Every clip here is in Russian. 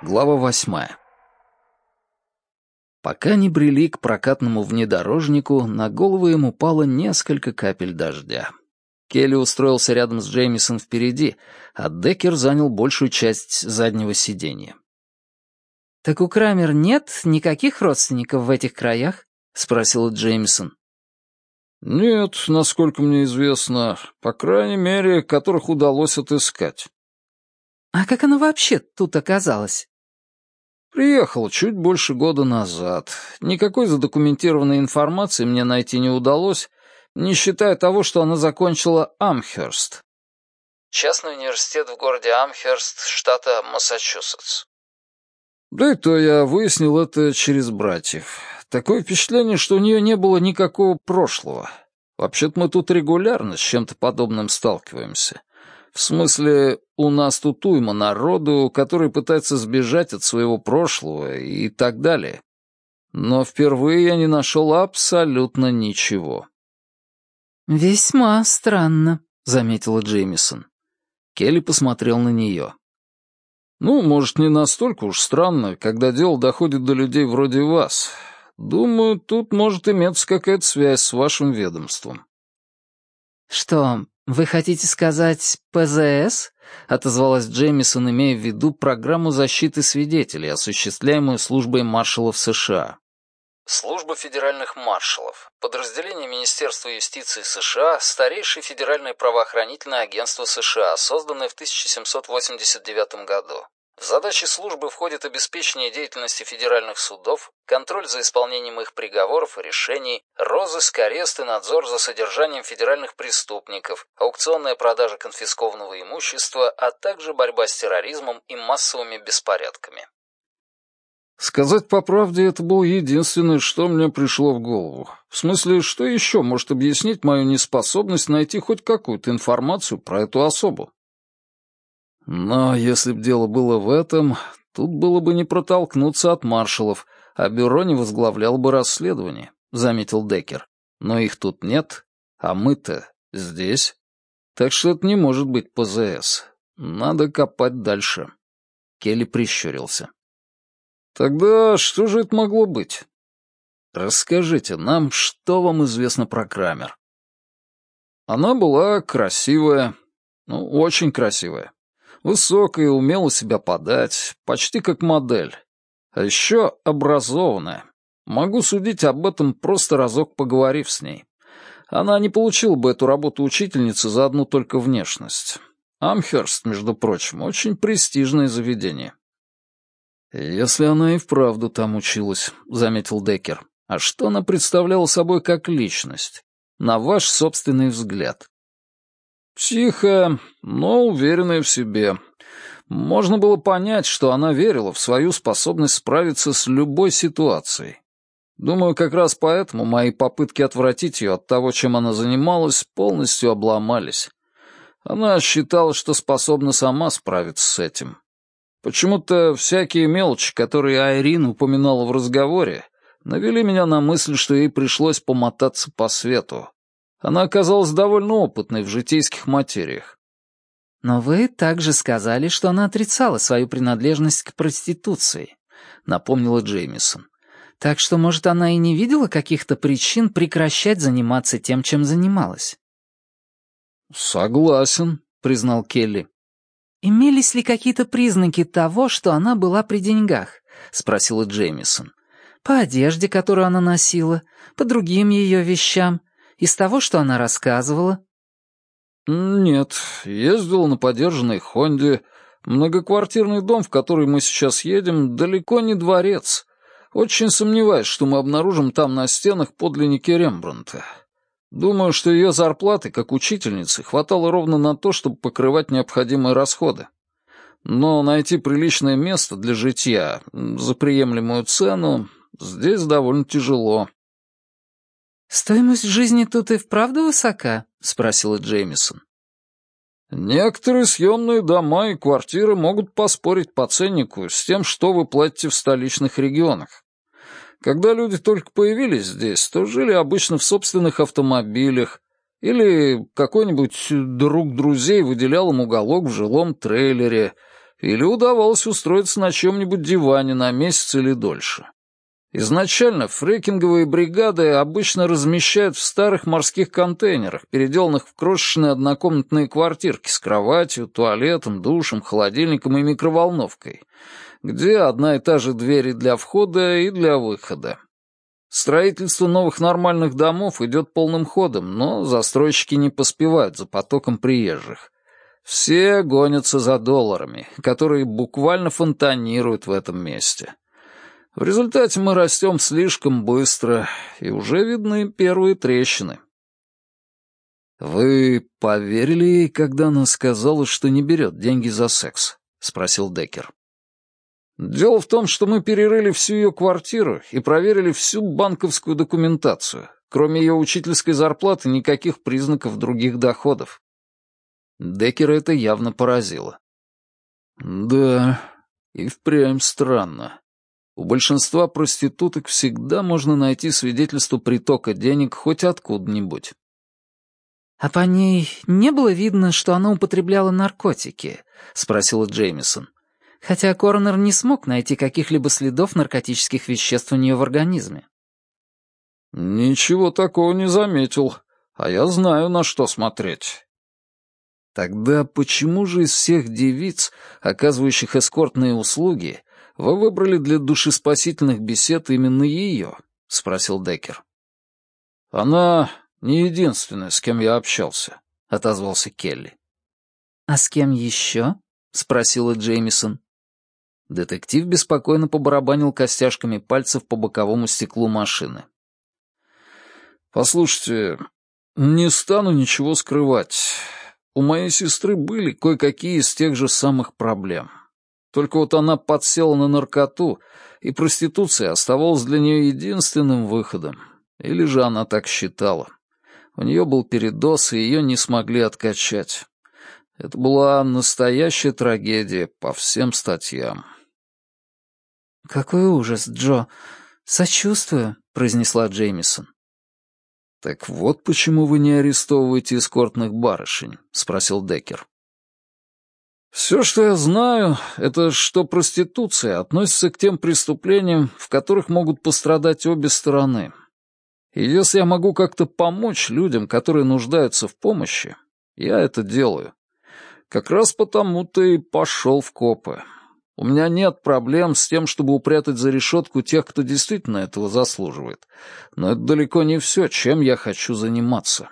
Глава восьмая. Пока не брели к прокатному внедорожнику, на голову им упало несколько капель дождя. Келли устроился рядом с Джеймисон впереди, а Деккер занял большую часть заднего сиденья. «Так у Крамер нет никаких родственников в этих краях?» — спросила Джеймисон. «Нет, насколько мне известно, по крайней мере, которых удалось отыскать». «А как она вообще тут оказалась?» «Приехала чуть больше года назад. Никакой задокументированной информации мне найти не удалось, не считая того, что она закончила Амхерст». Частный университет в городе Амхерст, штата Массачусетс. Да и то я выяснил это через братьев. Такое впечатление, что у нее не было никакого прошлого. Вообще-то мы тут регулярно с чем-то подобным сталкиваемся. В смысле, у нас тут уйма народу, который пытается сбежать от своего прошлого и так далее. Но впервые я не нашел абсолютно ничего. «Весьма странно», — заметила Джеймисон. Келли посмотрел на нее. «Ну, может, не настолько уж странно, когда дело доходит до людей вроде вас. Думаю, тут может иметься какая-то связь с вашим ведомством». «Что, вы хотите сказать ПЗС?» — отозвалась Джеймисон, имея в виду программу защиты свидетелей, осуществляемую службой маршалов США. Служба федеральных маршалов, подразделение Министерства юстиции США, старейшее федеральное правоохранительное агентство США, созданное в 1789 году. В задачи службы входит обеспечение деятельности федеральных судов, контроль за исполнением их приговоров и решений, розыск, арест и надзор за содержанием федеральных преступников, аукционная продажа конфискованного имущества, а также борьба с терроризмом и массовыми беспорядками. Сказать по правде, это было единственное, что мне пришло в голову. В смысле, что еще может объяснить мою неспособность найти хоть какую-то информацию про эту особу? Но если б дело было в этом, тут было бы не протолкнуться от маршалов, а бюро не возглавляло бы расследование, — заметил Деккер. Но их тут нет, а мы-то здесь. Так что это не может быть ПЗС. Надо копать дальше. Келли прищурился. Тогда что же это могло быть? Расскажите нам, что вам известно про Крамер. Она была красивая, ну, очень красивая. Высокая, умела себя подать, почти как модель. А еще образованная. Могу судить об этом, просто разок поговорив с ней. Она не получила бы эту работу учительницы за одну только внешность. Амхерст, между прочим, очень престижное заведение. «Если она и вправду там училась», — заметил Деккер. «А что она представляла собой как личность? На ваш собственный взгляд?» «Тихая, но уверенная в себе. Можно было понять, что она верила в свою способность справиться с любой ситуацией. Думаю, как раз поэтому мои попытки отвратить ее от того, чем она занималась, полностью обломались. Она считала, что способна сама справиться с этим. Почему-то всякие мелочи, которые Айрин упоминала в разговоре, навели меня на мысль, что ей пришлось помотаться по свету. Она оказалась довольно опытной в житейских материях. «Но вы также сказали, что она отрицала свою принадлежность к проституции», — напомнила Джеймисон. «Так что, может, она и не видела каких-то причин прекращать заниматься тем, чем занималась?» «Согласен», — признал Келли. «Имелись ли какие-то признаки того, что она была при деньгах?» — спросила Джеймисон. «По одежде, которую она носила, по другим ее вещам, из того, что она рассказывала?» «Нет, ездила на подержанной Хонде. Многоквартирный дом, в который мы сейчас едем, далеко не дворец. Очень сомневаюсь, что мы обнаружим там на стенах подлинники Рембрандта. Думаю, что ее зарплаты, как учительницы, хватало ровно на то, чтобы покрывать необходимые расходы. Но найти приличное место для житья за приемлемую цену здесь довольно тяжело. «Стоимость жизни тут и вправду высока?» — спросила Джеймисон. «Некоторые съемные дома и квартиры могут поспорить по ценнику с тем, что вы платите в столичных регионах. Когда люди только появились здесь, то жили обычно в собственных автомобилях, или какой-нибудь друг друзей выделял им уголок в жилом трейлере, или удавалось устроиться на чем-нибудь диване на месяц или дольше. Изначально фрекинговые бригады обычно размещают в старых морских контейнерах, переделанных в крошечные однокомнатные квартирки с кроватью, туалетом, душем, холодильником и микроволновкой, где одна и та же дверь и для входа и для выхода. Строительство новых нормальных домов идет полным ходом, но застройщики не поспевают за потоком приезжих. Все гонятся за долларами, которые буквально фонтанируют в этом месте. В результате мы растем слишком быстро, и уже видны первые трещины. «Вы поверили ей, когда она сказала, что не берет деньги за секс?» — спросил Деккер. «Дело в том, что мы перерыли всю ее квартиру и проверили всю банковскую документацию. Кроме ее учительской зарплаты никаких признаков других доходов». Деккера это явно поразило. «Да, и впрямь странно. У большинства проституток всегда можно найти свидетельство притока денег хоть откуда-нибудь. «А по ней не было видно, что она употребляла наркотики?» — спросила Джеймисон. Хотя коронер не смог найти каких-либо следов наркотических веществ у нее в организме. «Ничего такого не заметил, а я знаю, на что смотреть». Тогда почему же из всех девиц, оказывающих эскортные услуги, вы выбрали для душеспасительных бесед именно ее?» — спросил Деккер. «Она не единственная, с кем я общался», — отозвался Келли. «А с кем еще?» — спросила Джеймисон. Детектив беспокойно побарабанил костяшками пальцев по боковому стеклу машины. «Послушайте, не стану ничего скрывать. У моей сестры были кое-какие из тех же самых проблем. Только вот она подсела на наркоту, и проституция оставалась для нее единственным выходом. Или же она так считала. У нее был передоз, и ее не смогли откачать. Это была настоящая трагедия по всем статьям. «Какой ужас, Джо! Сочувствую», — произнесла Джеймисон. «Так вот почему вы не арестовываете эскортных барышень?» — спросил Деккер. Все, что я знаю, это что проституция относится к тем преступлениям, в которых могут пострадать обе стороны. И если я могу как-то помочь людям, которые нуждаются в помощи, я это делаю. Как раз потому-то и пошел в копы. У меня нет проблем с тем, чтобы упрятать за решетку тех, кто действительно этого заслуживает. Но это далеко не все, чем я хочу заниматься.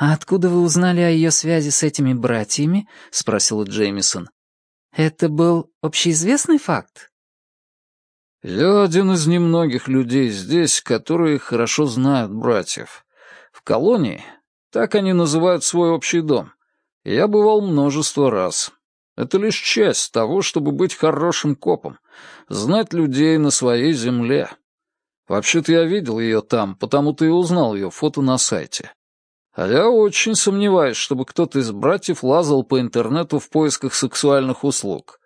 «А откуда вы узнали о ее связи с этими братьями?» — спросила Джеймисон. «Это был общеизвестный факт?» «Я один из немногих людей здесь, которые хорошо знают братьев. В колонии, так они называют свой общий дом, я бывал множество раз. Это лишь часть того, чтобы быть хорошим копом, знать людей на своей земле. Вообще-то я видел ее там, потому-то и узнал ее фото на сайте. А я очень сомневаюсь, чтобы кто-то из братьев лазал по интернету в поисках сексуальных услуг.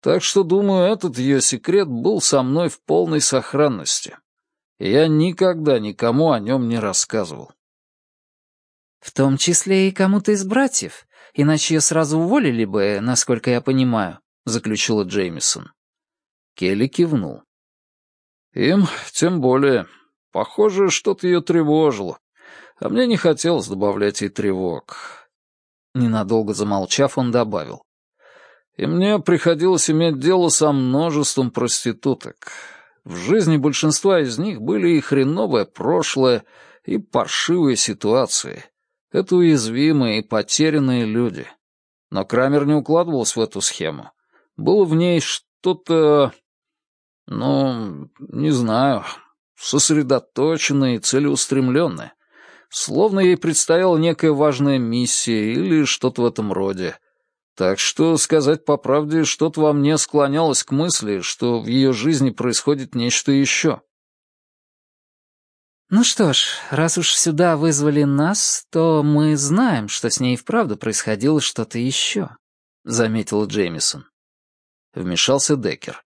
Так что, думаю, этот ее секрет был со мной в полной сохранности. И я никогда никому о нем не рассказывал. В том числе и кому-то из братьев, иначе ее сразу уволили бы, насколько я понимаю, заключила Джеймисон. Келли кивнул. Им тем более. Похоже, что-то ее тревожило а мне не хотелось добавлять ей тревог. Ненадолго замолчав, он добавил. И мне приходилось иметь дело со множеством проституток. В жизни большинства из них были и хреновое прошлое, и паршивые ситуации. Это уязвимые и потерянные люди. Но Крамер не укладывался в эту схему. Было в ней что-то... Ну, не знаю, сосредоточенное и целеустремленное. Словно ей предстояла некая важная миссия или что-то в этом роде. Так что, сказать по правде, что-то во мне склонялось к мысли, что в ее жизни происходит нечто еще. «Ну что ж, раз уж сюда вызвали нас, то мы знаем, что с ней вправду происходило что-то еще», — заметила Джеймисон. Вмешался Деккер.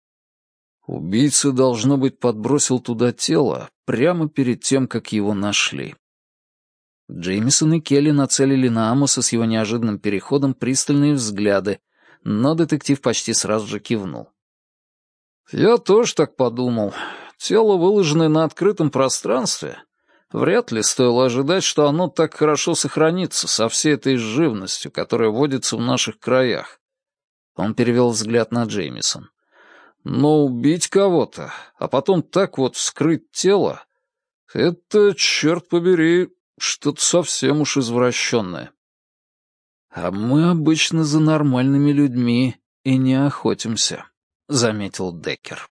Убийца, должно быть, подбросил туда тело прямо перед тем, как его нашли. Джеймисон и Келли нацелили на Амоса с его неожиданным переходом пристальные взгляды, но детектив почти сразу же кивнул. «Я тоже так подумал. Тело, выложенное на открытом пространстве, вряд ли стоило ожидать, что оно так хорошо сохранится со всей этой живностью, которая водится в наших краях». Он перевел взгляд на Джеймисон. «Но убить кого-то, а потом так вот вскрыть тело, это, черт побери, что-то совсем уж извращенное». «А мы обычно за нормальными людьми и не охотимся», — заметил Деккер.